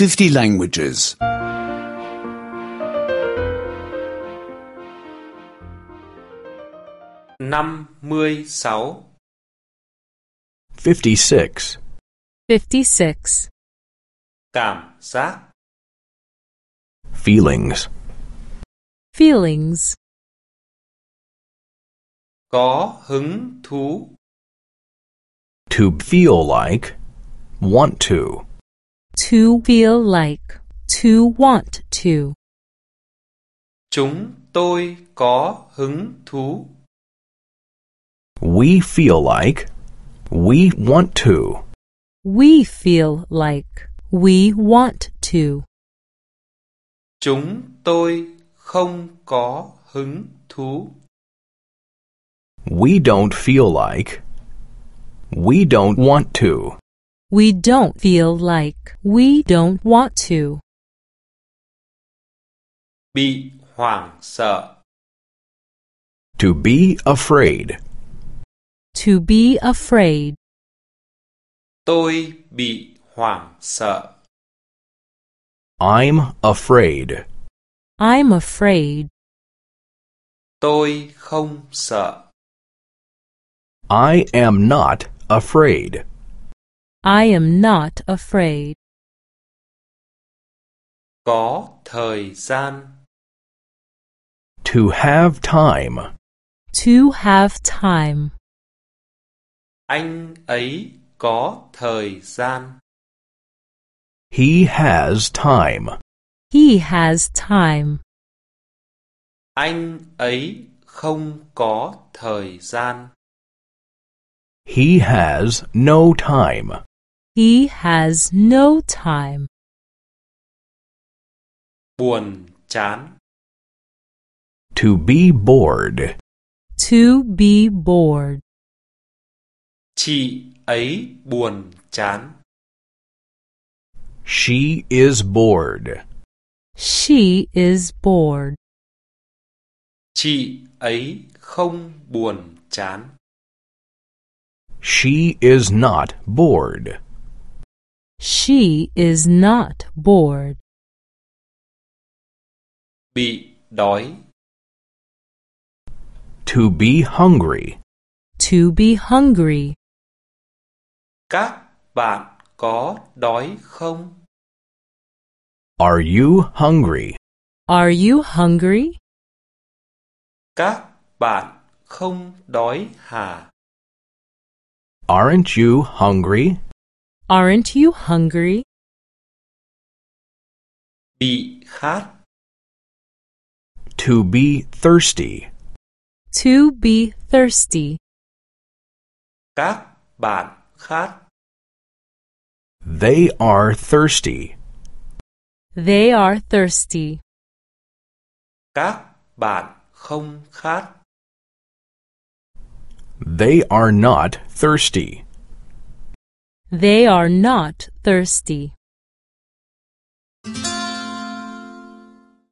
50 languages. 56 56. 56. Cảm giác Feelings. Feelings. Có hứng thú To feel like. Want to. To feel like. To want to. Chúng tôi có hứng thú We feel like. We want to. We feel like. We want to. Chúng tôi không có hứng thú We don't feel like. We don't want to. We don't feel like. We don't want to. Bị hoảng sợ To be afraid. To be afraid. Tôi bị hoảng sợ I'm afraid. I'm afraid. Tôi không sợ I am not afraid. I am not afraid. Có thời gian To have time. To have time. Anh ấy có thời gian He has time. He has time. Anh ấy không có thời gian He has no time. He has no time. buồn chán To be bored. To be bored. chị ấy buồn chán She is bored. She is bored. chị ấy không buồn chán She is not bored. She is not bored. bị đói To be hungry. To be hungry. các bạn có đói không Are you hungry? Are you hungry? các bạn không đói hả Aren't you hungry? Aren't you hungry? bị khát To be thirsty. To be thirsty. các bạn khát They are thirsty. They are thirsty. các bạn không khát They are not thirsty. They are not thirsty.